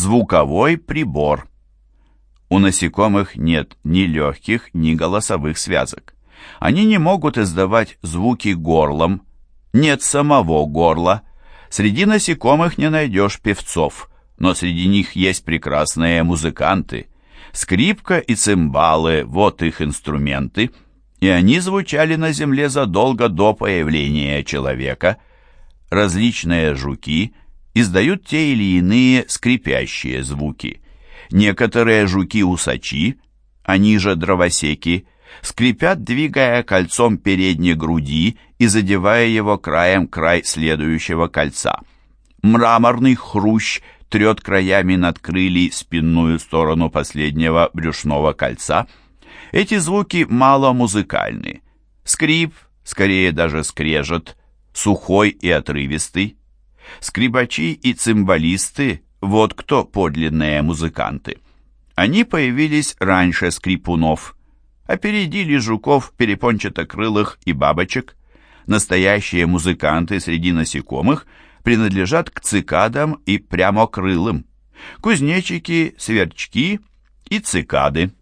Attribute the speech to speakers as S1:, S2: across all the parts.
S1: Звуковой прибор. У насекомых нет ни легких, ни голосовых связок. Они не могут издавать звуки горлом, нет самого горла. Среди насекомых не найдешь певцов, но среди них есть прекрасные музыканты. Скрипка и цимбалы – вот их инструменты, и они звучали на земле задолго до появления человека. Различные жуки издают те или иные скрипящие звуки. Некоторые жуки-усачи, они же дровосеки, скрипят, двигая кольцом передней груди и задевая его краем край следующего кольца. Мраморный хрущ трет краями над крыльей спинную сторону последнего брюшного кольца. Эти звуки мало музыкальны. Скрип, скорее даже скрежет, сухой и отрывистый. Скрибачи и цимбалисты – вот кто подлинные музыканты. Они появились раньше скрипунов, опередили жуков, перепончатокрылых и бабочек. Настоящие музыканты среди насекомых принадлежат к цикадам и прямокрылым. Кузнечики, сверчки и цикады.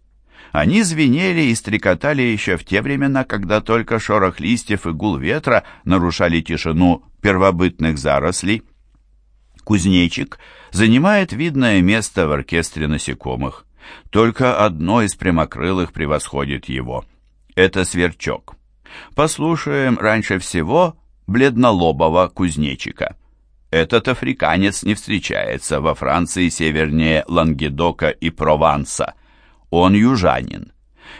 S1: Они звенели и стрекотали еще в те времена, когда только шорох листьев и гул ветра нарушали тишину первобытных зарослей. Кузнечик занимает видное место в оркестре насекомых. Только одно из прямокрылых превосходит его. Это сверчок. Послушаем раньше всего бледнолобого кузнечика. Этот африканец не встречается во Франции севернее Лангедока и Прованса. Он южанин.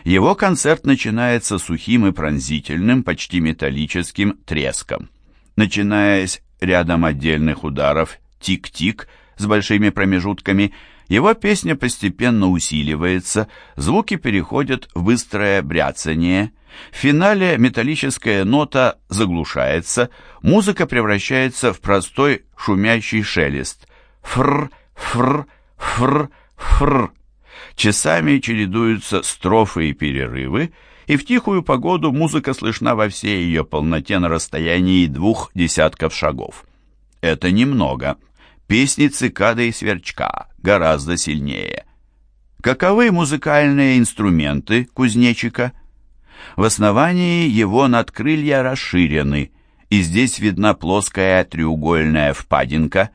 S1: Его концерт начинается сухим и пронзительным, почти металлическим треском. Начинаясь рядом отдельных ударов «тик-тик» с большими промежутками, его песня постепенно усиливается, звуки переходят в быстрое бряцание. В финале металлическая нота заглушается, музыка превращается в простой шумящий шелест. Фр, фр, фр, фр. Часами чередуются строфы и перерывы, и в тихую погоду музыка слышна во всей ее полноте на расстоянии двух десятков шагов. Это немного. Песни цикады и сверчка гораздо сильнее. Каковы музыкальные инструменты кузнечика? В основании его надкрылья расширены, и здесь видна плоская треугольная впадинка.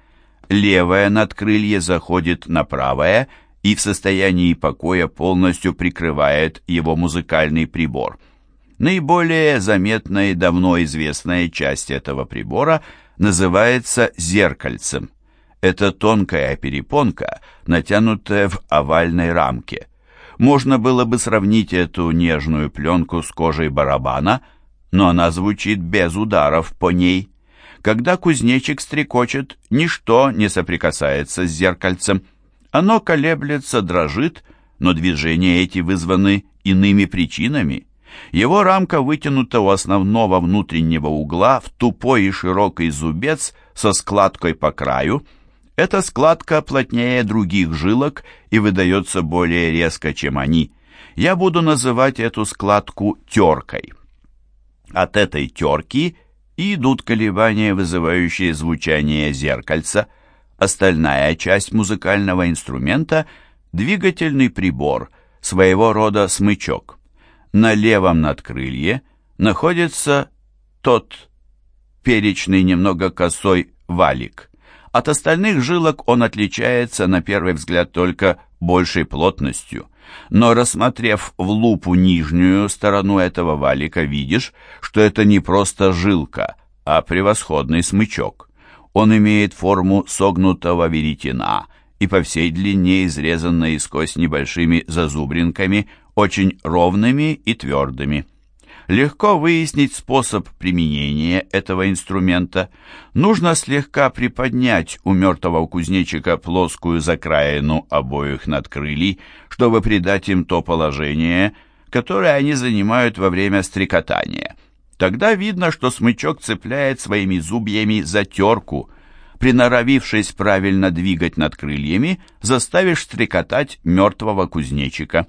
S1: Левое надкрылье заходит на правое и в состоянии покоя полностью прикрывает его музыкальный прибор. Наиболее заметная и давно известная часть этого прибора называется зеркальцем. Это тонкая перепонка, натянутая в овальной рамке. Можно было бы сравнить эту нежную пленку с кожей барабана, но она звучит без ударов по ней. Когда кузнечик стрекочет, ничто не соприкасается с зеркальцем. Оно колеблется, дрожит, но движения эти вызваны иными причинами. Его рамка вытянута у основного внутреннего угла в тупой и широкий зубец со складкой по краю – эта складка плотнее других жилок и выдается более резко, чем они. Я буду называть эту складку теркой. От этой терки и идут колебания, вызывающие звучание зеркальца. Остальная часть музыкального инструмента – двигательный прибор, своего рода смычок. На левом надкрылье находится тот перечный немного косой валик – от остальных жилок он отличается на первый взгляд только большей плотностью. Но рассмотрев в лупу нижнюю сторону этого валика, видишь, что это не просто жилка, а превосходный смычок. Он имеет форму согнутого веретена и по всей длине изрезан наискось небольшими зазубринками, очень ровными и твердыми. Легко выяснить способ применения этого инструмента. Нужно слегка приподнять у мертвого кузнечика плоскую закраину обоих надкрылий, чтобы придать им то положение, которое они занимают во время стрекотания. Тогда видно, что смычок цепляет своими зубьями за терку. Приноровившись правильно двигать над крыльями, заставишь стрекотать мертвого кузнечика.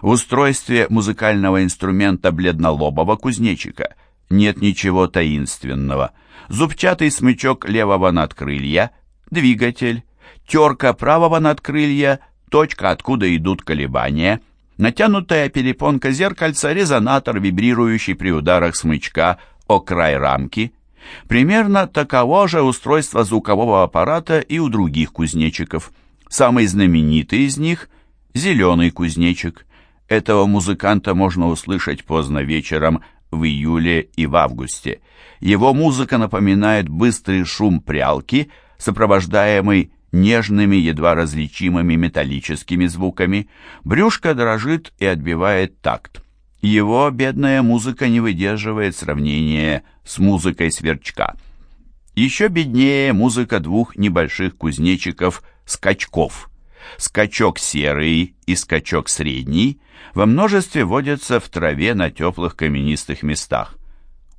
S1: В устройстве музыкального инструмента бледнолобого кузнечика нет ничего таинственного. Зубчатый смычок левого надкрылья, двигатель, терка правого надкрылья, точка, откуда идут колебания, натянутая перепонка зеркальца, резонатор, вибрирующий при ударах смычка о край рамки. Примерно таково же устройство звукового аппарата и у других кузнечиков. Самый знаменитый из них – зеленый кузнечик. Этого музыканта можно услышать поздно вечером в июле и в августе. Его музыка напоминает быстрый шум прялки, сопровождаемый нежными, едва различимыми металлическими звуками. Брюшко дрожит и отбивает такт. Его бедная музыка не выдерживает сравнения с музыкой сверчка. Еще беднее музыка двух небольших кузнечиков-скачков. Скачок серый и скачок средний во множестве водятся в траве на теплых каменистых местах.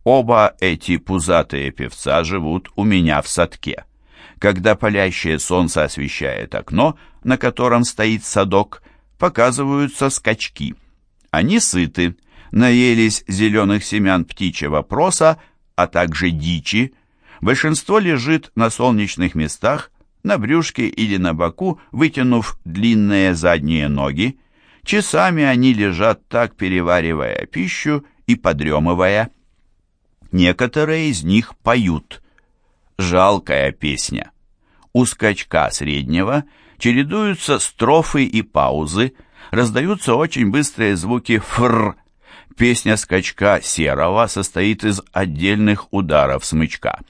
S1: Оба эти пузатые певца живут у меня в садке. Когда палящее солнце освещает окно, на котором стоит садок, показываются скачки. Они сыты, наелись зеленых семян птичьего проса, а также дичи. Большинство лежит на солнечных местах, на брюшке или на боку, вытянув длинные задние ноги. Часами они лежат так, переваривая пищу и подремывая. Некоторые из них поют. Жалкая песня. У скачка среднего чередуются строфы и паузы, раздаются очень быстрые звуки «фр». Песня скачка серого состоит из отдельных ударов смычка.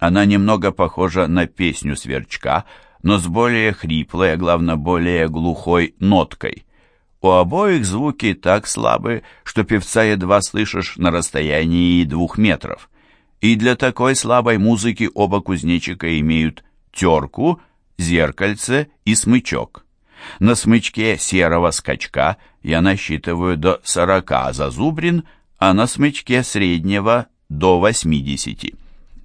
S1: Она немного похожа на песню сверчка, но с более хриплой, а главное более глухой ноткой. У обоих звуки так слабы, что певца едва слышишь на расстоянии двух метров. И для такой слабой музыки оба кузнечика имеют терку, зеркальце и смычок. На смычке серого скачка я насчитываю до 40 зазубрин, а на смычке среднего до 80.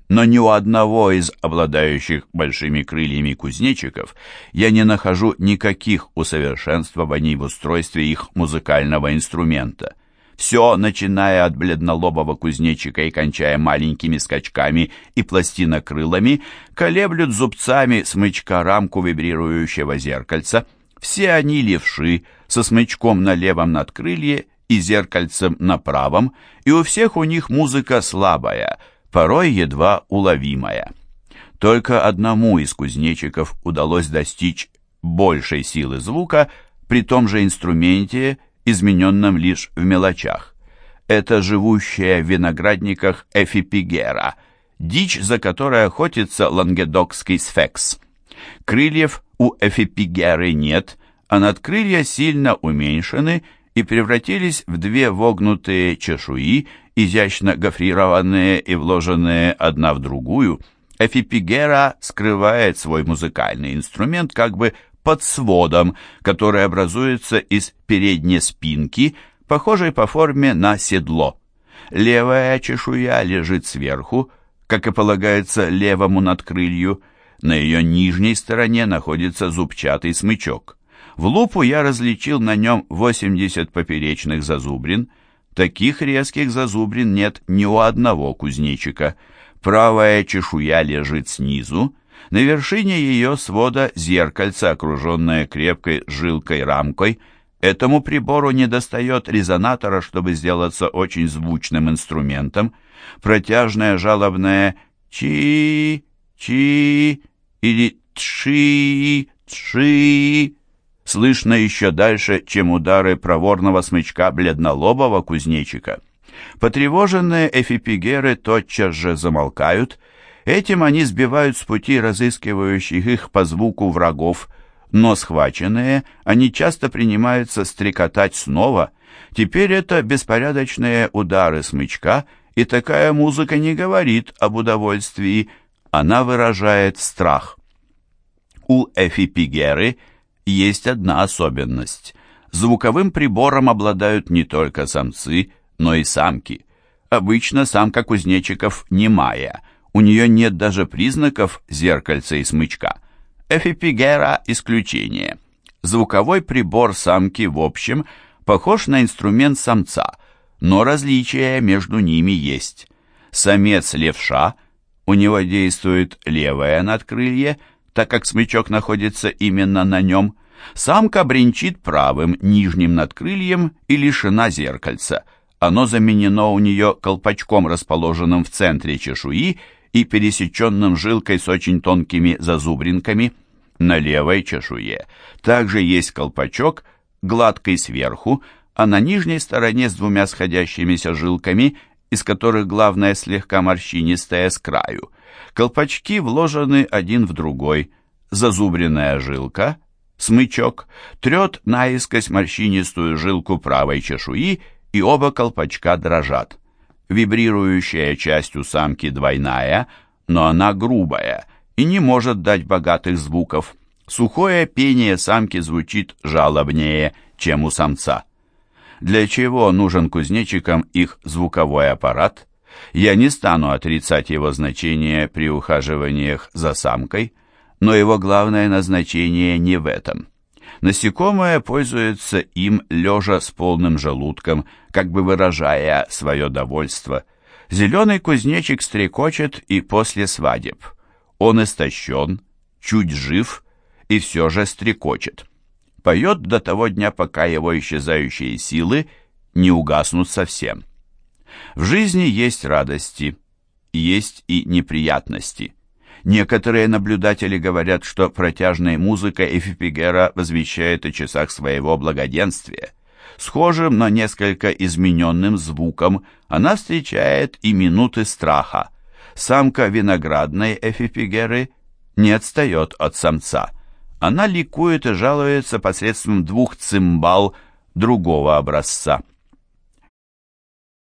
S1: Но ни у одного из обладающих большими крыльями кузнечиков я не нахожу никаких усовершенствований в устройстве их музыкального инструмента. Все, начиная от бледнолобого кузнечика и кончая маленькими скачками и пластинокрылами, колеблют зубцами смычка рамку вибрирующего зеркальца. Все они левши, со смычком на левом надкрылье и зеркальцем на правом, и у всех у них музыка слабая, порой едва уловимая. Только одному из кузнечиков удалось достичь большей силы звука при том же инструменте измененном лишь в мелочах. Это живущая в виноградниках эфипигера, дичь, за которой охотится лангедокский сфекс. Крыльев у эфипигеры нет, а надкрылья сильно уменьшены и превратились в две вогнутые чешуи, изящно гофрированные и вложенные одна в другую. Эфипигера скрывает свой музыкальный инструмент как бы под сводом, который образуется из передней спинки, похожей по форме на седло. Левая чешуя лежит сверху, как и полагается левому надкрылью. На ее нижней стороне находится зубчатый смычок. В лупу я различил на нем 80 поперечных зазубрин. Таких резких зазубрин нет ни у одного кузнечика. Правая чешуя лежит снизу, на вершине ее свода зеркальце, окруженное крепкой жилкой рамкой. Этому прибору недостает резонатора, чтобы сделаться очень звучным инструментом. Протяжное жалобное «чи», «чи» или «тши», «тши» слышно еще дальше, чем удары проворного смычка бледнолобого кузнечика. Потревоженные эфипигеры тотчас же замолкают — Этим они сбивают с пути разыскивающих их по звуку врагов, но схваченные они часто принимаются стрекотать снова. Теперь это беспорядочные удары смычка, и такая музыка не говорит об удовольствии, она выражает страх. У эфипигеры есть одна особенность. Звуковым прибором обладают не только самцы, но и самки. Обычно самка кузнечиков немая – у нее нет даже признаков зеркальца и смычка. Эфипигера – исключение. Звуковой прибор самки в общем похож на инструмент самца, но различия между ними есть. Самец левша, у него действует левое надкрылье, так как смычок находится именно на нем. Самка бренчит правым нижним надкрыльем и лишена зеркальца. Оно заменено у нее колпачком, расположенным в центре чешуи и пересеченным жилкой с очень тонкими зазубринками. На левой чешуе также есть колпачок, гладкий сверху, а на нижней стороне с двумя сходящимися жилками, из которых главная слегка морщинистая с краю. Колпачки вложены один в другой. Зазубренная жилка, смычок, трет наискось морщинистую жилку правой чешуи, и оба колпачка дрожат. Вибрирующая часть у самки двойная, но она грубая и не может дать богатых звуков. Сухое пение самки звучит жалобнее, чем у самца. Для чего нужен кузнечикам их звуковой аппарат? Я не стану отрицать его значение при ухаживаниях за самкой, но его главное назначение не в этом. Насекомое пользуется им лежа с полным желудком, как бы выражая свое довольство. Зеленый кузнечик стрекочет и после свадеб. Он истощен, чуть жив и все же стрекочет. Поет до того дня, пока его исчезающие силы не угаснут совсем. В жизни есть радости, есть и неприятности. Некоторые наблюдатели говорят, что протяжная музыка Эфипигера возвещает о часах своего благоденствия. Схожим, но несколько измененным звуком она встречает и минуты страха. Самка виноградной Эфипигеры не отстает от самца. Она ликует и жалуется посредством двух цимбал другого образца.